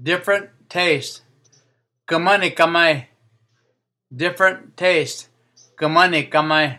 different taste. Kamani kamai, different taste. Kamani kamai.